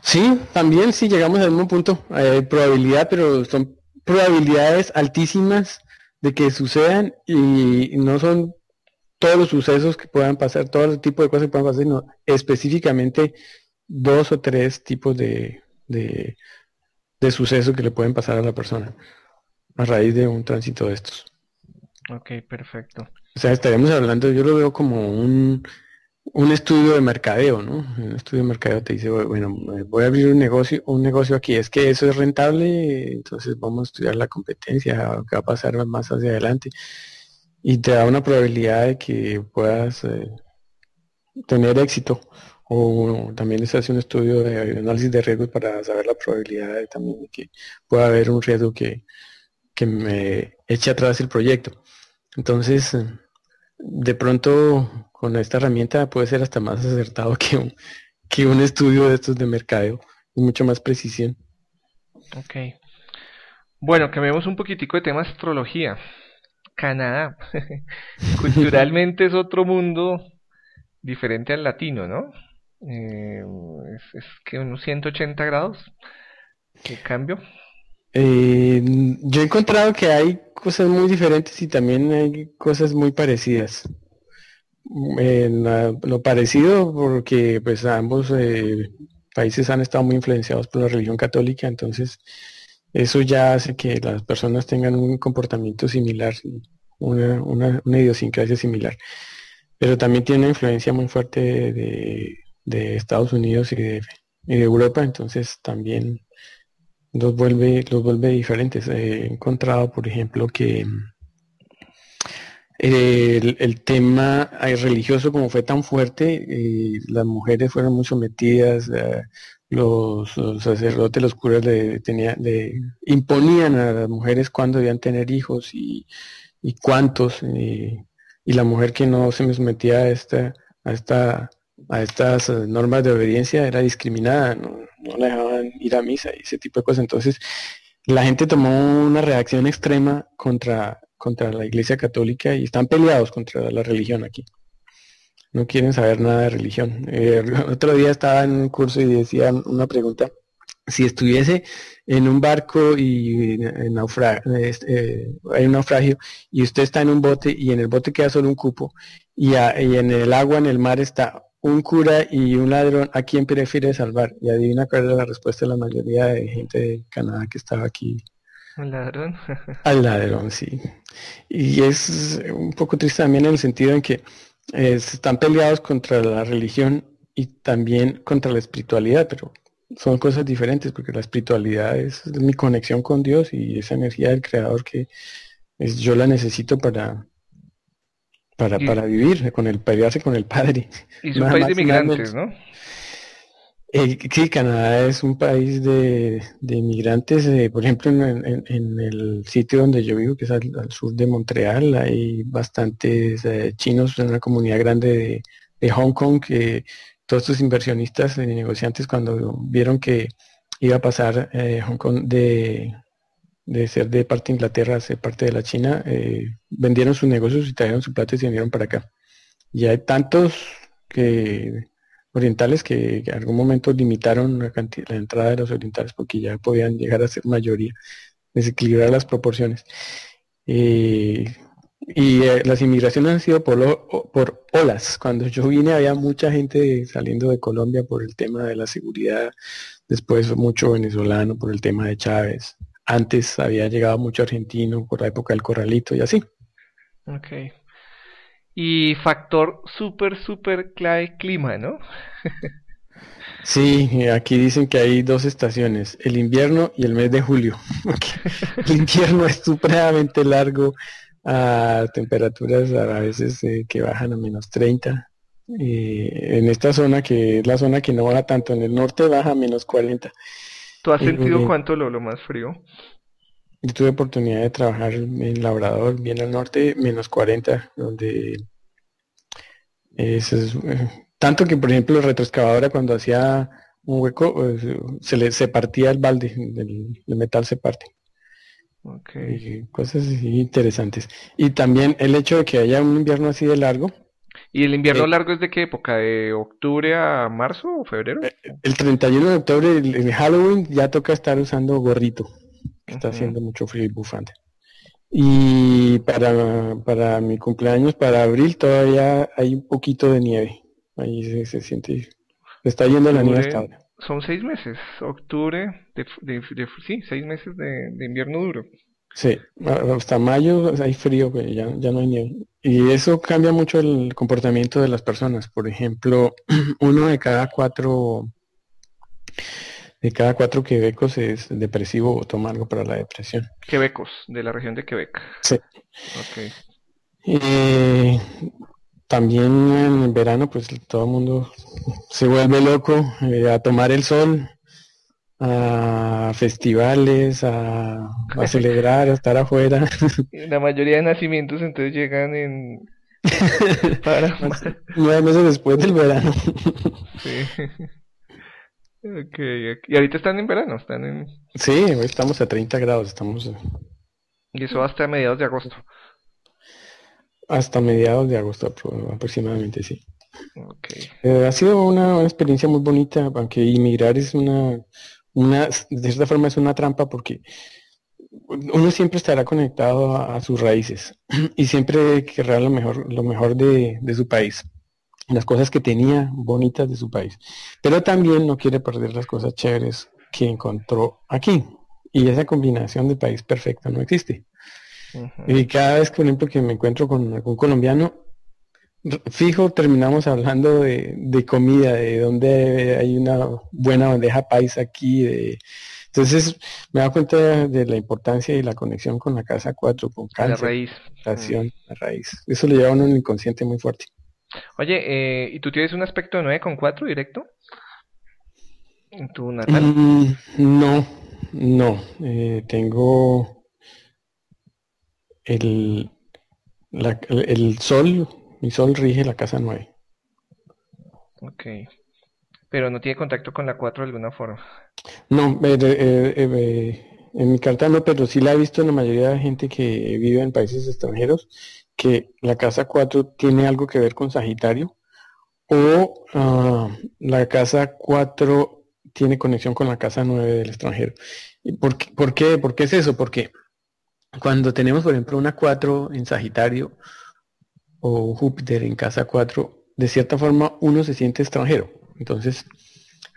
Sí, también sí llegamos al mismo punto. Hay probabilidad, pero son probabilidades altísimas de que sucedan y no son todos los sucesos que puedan pasar, todo el tipo de cosas que puedan pasar, sino específicamente dos o tres tipos de, de, de sucesos que le pueden pasar a la persona a raíz de un tránsito de estos. Ok, perfecto. O sea, estaremos hablando, yo lo veo como un un estudio de mercadeo, ¿no? Un estudio de mercadeo te dice, bueno, voy a abrir un negocio, un negocio aquí, es que eso es rentable, entonces vamos a estudiar la competencia, qué va a pasar más hacia adelante. Y te da una probabilidad de que puedas eh, tener éxito. O también se hace un estudio de análisis de riesgos para saber la probabilidad de también que pueda haber un riesgo que, que me eche atrás el proyecto. Entonces, de pronto con esta herramienta puede ser hasta más acertado que un, que un estudio de estos de mercadeo, mucho más precisión. Ok. Bueno, cambiemos un poquitico de tema astrología. Canadá. Culturalmente es otro mundo diferente al latino, ¿no? Eh, es, que unos 180 grados de cambio. Eh, yo he encontrado que hay cosas muy diferentes y también hay cosas muy parecidas lo parecido porque pues ambos eh, países han estado muy influenciados por la religión católica, entonces eso ya hace que las personas tengan un comportamiento similar, una, una, idiosincrasia similar. Pero también tiene una influencia muy fuerte de, Estados Unidos y de, Europa, entonces también los vuelve, los vuelve diferentes. He encontrado, por ejemplo, que el, tema religioso como fue tan fuerte, eh, las mujeres fueron muy sometidas, eh, los, sacerdotes, los curas le, tenía, imponían a las mujeres cuándo debían tener hijos y, cuántos, y, la mujer que no se sometía a esta, a esta a estas normas de obediencia era discriminada, no, no la dejaban ir a misa y ese tipo de cosas. Entonces, la gente tomó una reacción extrema contra contra la Iglesia Católica y están peleados contra la religión aquí. No quieren saber nada de religión. Eh, otro día estaba en un curso y decían una pregunta. Si estuviese en un barco y eh, hay un naufragio y usted está en un bote y en el bote queda solo un cupo y, en el agua, en el mar está un cura y un ladrón, ¿a quién prefiere salvar? Y adivina cuál es la respuesta de la mayoría de gente de Canadá que estaba aquí Al ladrón. Al ladrón, sí. Y es un poco triste también en el sentido en que eh, están peleados contra la religión y también contra la espiritualidad, pero son cosas diferentes porque la espiritualidad es mi conexión con Dios y esa energía del creador que es, yo la necesito para para, para vivir con el pelearse con el padre. y es un país de migrantes no eh, sí Canadá es un país de, de inmigrantes eh, por ejemplo en, el sitio donde yo vivo que es al, sur de Montreal hay bastantes eh, chinos en una comunidad grande de, de Hong Kong que todos estos inversionistas y negociantes cuando vieron que iba a pasar eh, Hong Kong de, ser de parte de Inglaterra ser parte de la China, eh, vendieron sus negocios y trajeron su plata y se vinieron para acá. Y hay tantos que orientales que, en algún momento limitaron la, entrada de los orientales porque ya podían llegar a ser mayoría, desequilibrar las proporciones. Eh, y eh, las inmigraciones han sido por, por olas. Cuando yo vine había mucha gente saliendo de Colombia por el tema de la seguridad, después mucho venezolano por el tema de Chávez. Antes había llegado mucho argentino por la época del corralito y así. Ok. Y factor súper, súper clave clima, ¿no? Sí, aquí dicen que hay dos estaciones, el invierno y el mes de julio. el invierno es supremamente largo, a temperaturas a veces eh, que bajan a menos 30. Y en esta zona, que es la zona que no baja tanto, en el norte baja a menos 40. ¿Tú has sentido cuánto lo, lo más frío? Yo tuve oportunidad de trabajar en Labrador, bien al norte, menos 40, donde es, eh, tanto que, por ejemplo, la retroexcavadora cuando hacía un hueco, pues, se le se partía el balde, del, metal se parte. Okay. cosas interesantes. Y también el hecho de que haya un invierno así de largo. ¿Y el invierno eh, largo es de qué época? ¿De octubre a marzo o febrero? Eh, el 31 de octubre, el, Halloween, ya toca estar usando gorrito. Está haciendo mucho frío y bufante. Y para, para mi cumpleaños, para abril, todavía hay un poquito de nieve. Ahí se, se siente. Está yendo la nieve hasta ahora son seis meses, octubre, de, sí, seis meses de, invierno duro. Sí, hasta mayo hay frío, ya, ya no hay nieve. Y eso cambia mucho el comportamiento de las personas. Por ejemplo, uno de cada cuatro de cada cuatro quebecos es depresivo o toma algo para la depresión. Quebecos, de la región de Quebec. Sí. Okay. Eh, también en verano pues todo el mundo se vuelve loco eh, a tomar el sol, a festivales, a, celebrar, a estar afuera. La mayoría de nacimientos entonces llegan en... Para... Nueve meses después del verano. sí. Okay, y ahorita están en verano, están en... Sí, hoy estamos a 30 grados, estamos... Y eso hasta mediados de agosto. Hasta mediados de agosto aproximadamente, sí. Eh, ha sido una, experiencia muy bonita, aunque inmigrar es una, una, de cierta forma es una trampa porque uno siempre estará conectado a, sus raíces y siempre querrá lo mejor, lo mejor de, de, su país, las cosas que tenía bonitas de su país, pero también no quiere perder las cosas chéveres que encontró aquí. Y esa combinación de país perfecta no existe. Y cada vez, por ejemplo, que me encuentro con algún colombiano, fijo, terminamos hablando de, comida, de dónde hay una buena bandeja paisa aquí. De... Entonces me da cuenta de la importancia y la conexión con la casa 4, con cáncer, la raíz. La raíz. Eso le lleva a uno en el inconsciente muy fuerte. Oye, eh, ¿y tú tienes un aspecto de 9 con 4 directo? ¿En tu natal? Mm, no, no. Eh, tengo el, el sol, mi sol rige la casa 9. Ok. Pero no tiene contacto con la 4 de alguna forma. No, eh, eh, eh, en mi carta no, pero sí la he visto en la mayoría de gente que vive en países extranjeros, que la casa 4 tiene algo que ver con Sagitario, o ah, la casa 4 tiene conexión con la casa 9 del extranjero. ¿Por, por, qué? ¿Por qué es eso? Porque cuando tenemos, por ejemplo, una 4 en Sagitario o Júpiter en casa 4, de cierta forma uno se siente extranjero. Entonces,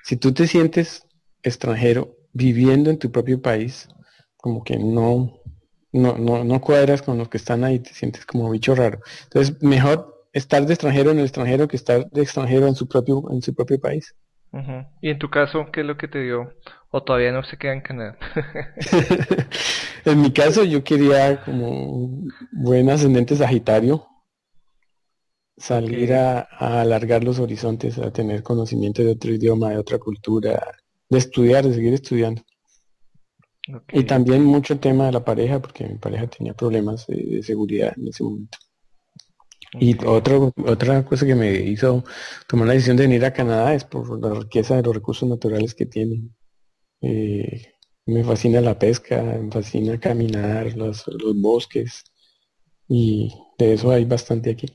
si tú te sientes extranjero viviendo en tu propio país, como que no, no, no, no cuadras con los que están ahí, te sientes como bicho raro. Entonces, mejor estar de extranjero en el extranjero que estar de extranjero en su propio, en su propio país. Y en tu caso, ¿qué es lo que te dio? ¿O todavía no se queda en Canadá? en mi caso, yo quería como buen ascendente sagitario, salir a, alargar los horizontes, a tener conocimiento de otro idioma, de otra cultura, de estudiar, de seguir estudiando. Y también mucho tema de la pareja, porque mi pareja tenía problemas de, seguridad en ese momento. Y otro, otra cosa que me hizo tomar la decisión de venir a Canadá es por la riqueza de los recursos naturales que tiene. Eh, me fascina la pesca, me fascina caminar, los, los bosques, y de eso hay bastante aquí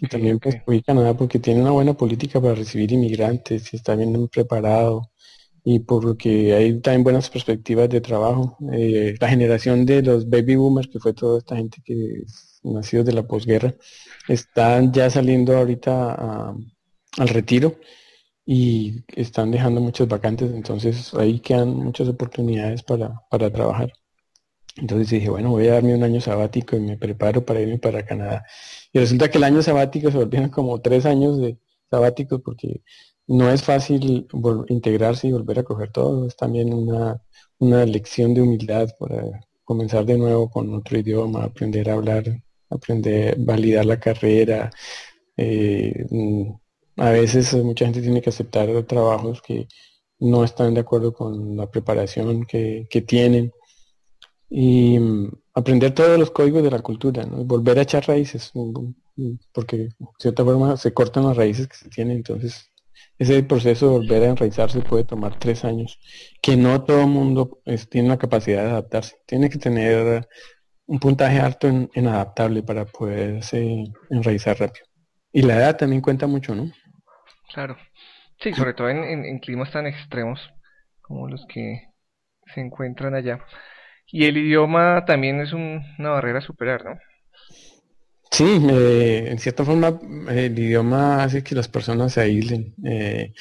y también pues Canadá porque tiene una buena política para recibir inmigrantes y está bien preparado y porque hay también buenas perspectivas de trabajo. Eh, la generación de los baby boomers, que fue toda esta gente que nacidos de la posguerra, están ya saliendo ahorita al retiro y están dejando muchas vacantes, entonces ahí quedan muchas oportunidades para, para trabajar. Entonces dije, bueno, voy a darme un año sabático y me preparo para irme para Canadá. Y resulta que el año sabático se volvieron como tres años de sabáticos porque no es fácil integrarse y volver a coger todo. Es también una, una lección de humildad para comenzar de nuevo con otro idioma, aprender a hablar, aprender, validar la carrera. Eh, a veces mucha gente tiene que aceptar trabajos que no están de acuerdo con la preparación que, que tienen y mm, aprender todos los códigos de la cultura, ¿no? volver a echar raíces, mm, mm, porque de cierta forma se cortan las raíces que se tienen, entonces ese proceso de volver a enraizarse puede tomar tres años, que no todo mundo tiene la capacidad de adaptarse, tiene que tener un puntaje alto en, adaptable para poderse enraizar rápido. Y la edad también cuenta mucho, ¿no? Claro. Sí, sobre todo en climas tan extremos como los que se encuentran allá. Y el idioma también es una barrera a superar, ¿no? Sí, eh, en cierta forma el idioma hace que las personas se aíslen. Eh,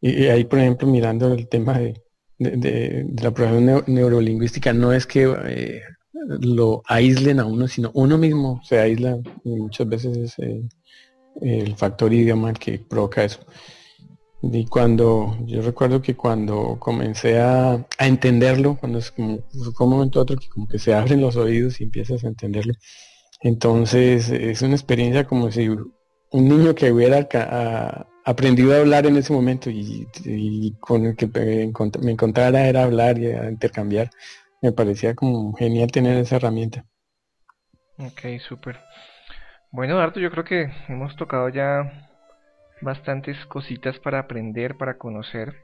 y, ahí, por ejemplo, mirando el tema de, la profesión neurolingüística, no es que eh, lo aíslen a uno, sino uno mismo se aísla y muchas veces es el factor idioma el que provoca eso. Y cuando, yo recuerdo que cuando comencé a, entenderlo, cuando es como, un momento otro que como que se abren los oídos y empiezas a entenderlo, entonces es una experiencia como si un niño que hubiera aprendido a hablar en ese momento y, con el que me encontrara era hablar y a intercambiar, me parecía como genial tener esa herramienta. Ok, súper. Bueno, Eduardo, yo creo que hemos tocado ya bastantes cositas para aprender, para conocer.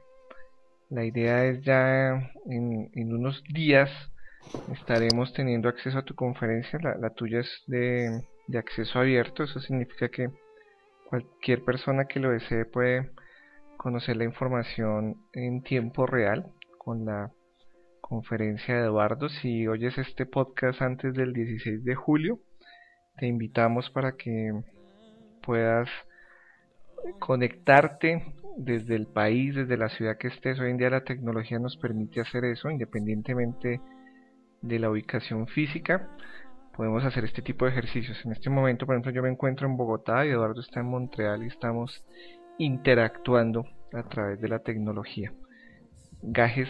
La idea es ya en, unos días estaremos teniendo acceso a tu conferencia. La, tuya es de, de, acceso abierto. Eso significa que cualquier persona que lo desee puede conocer la información en tiempo real con la conferencia de Eduardo. Si oyes este podcast antes del 16 de julio, te invitamos para que puedas conectarte desde el país, desde la ciudad que estés. Hoy en día la tecnología nos permite hacer eso independientemente de la ubicación física. Podemos hacer este tipo de ejercicios. En este momento, por ejemplo, yo me encuentro en Bogotá y Eduardo está en Montreal y estamos interactuando a través de la tecnología. Gajes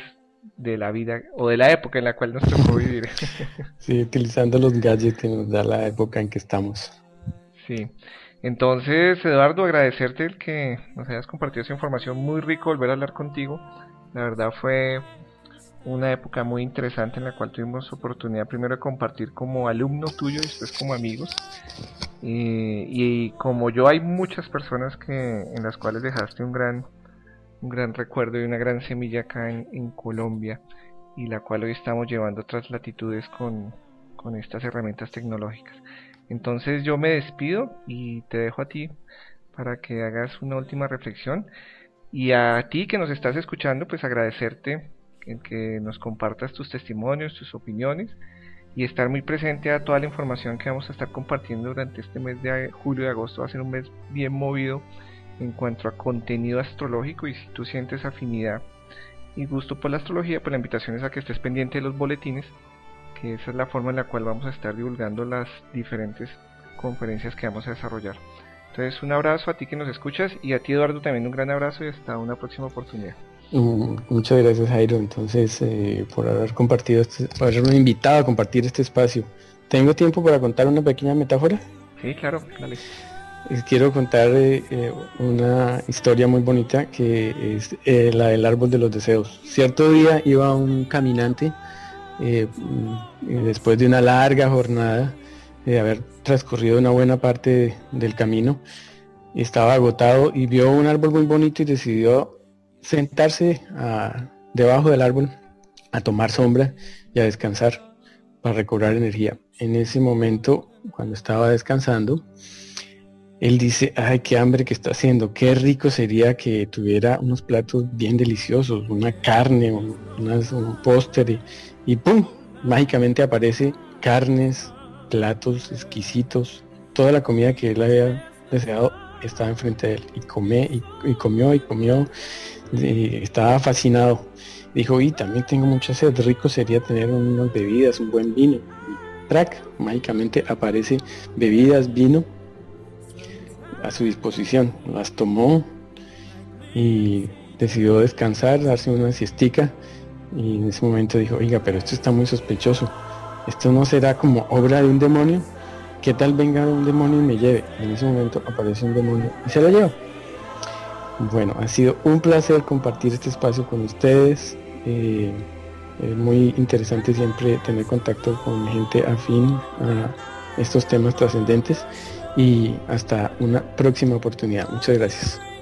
de la vida o de la época en la cual nos tocó vivir. Sí, utilizando los gadgets que nos da la época en que estamos. Sí. Entonces, Eduardo, agradecerte el que nos hayas compartido esa información. Muy rico volver a hablar contigo. La verdad fue una época muy interesante en la cual tuvimos oportunidad primero de compartir como alumno tuyo y después como amigos. Y, como yo hay muchas personas que en las cuales dejaste un gran, un gran recuerdo y una gran semilla acá en, Colombia y la cual hoy estamos llevando a otras latitudes con, con estas herramientas tecnológicas. Entonces yo me despido y te dejo a ti para que hagas una última reflexión. Y a ti que nos estás escuchando, pues agradecerte en que nos compartas tus testimonios, tus opiniones y estar muy presente a toda la información que vamos a estar compartiendo durante este mes de julio y agosto. Va a ser un mes bien movido en cuanto a contenido astrológico y si tú sientes afinidad y gusto por la astrología, pues la invitación es a que estés pendiente de los boletines, que esa es la forma en la cual vamos a estar divulgando las diferentes conferencias que vamos a desarrollar. Entonces un abrazo a ti que nos escuchas y a ti Eduardo también un gran abrazo y hasta una próxima oportunidad. Mm, muchas gracias Jairo, entonces eh, por haber compartido, este, por haberme invitado a compartir este espacio. ¿Tengo tiempo para contar una pequeña metáfora? Sí, claro, dale. Quiero contar eh, eh, una historia muy bonita que es la del árbol de los deseos. Cierto día iba un caminante mm, después de una larga jornada de haber transcurrido una buena parte del camino, estaba agotado y vio un árbol muy bonito y decidió sentarse debajo del árbol a tomar sombra y a descansar para recobrar energía. En ese momento, cuando estaba descansando, él dice, ay, qué hambre que está haciendo, qué rico sería que tuviera unos platos bien deliciosos, una carne, un, un y, y ¡pum! Mágicamente aparece carnes, platos exquisitos, toda la comida que él había deseado estaba enfrente de él y, come, y, comió y comió, estaba fascinado. Dijo, y también tengo mucha sed, rico sería tener unas bebidas, un buen vino. Y track, mágicamente aparece bebidas, vino a su disposición. Las tomó y decidió descansar, darse una siestica y en ese momento dijo, oiga, pero esto está muy sospechoso esto no será como obra de un demonio. ¿Qué tal venga un demonio y me lleve? En ese momento aparece un demonio y se lo lleva. Bueno, ha sido un placer compartir este espacio con ustedes. Eh, es muy interesante siempre tener contacto con gente afín a estos temas trascendentes y hasta una próxima oportunidad. Muchas gracias.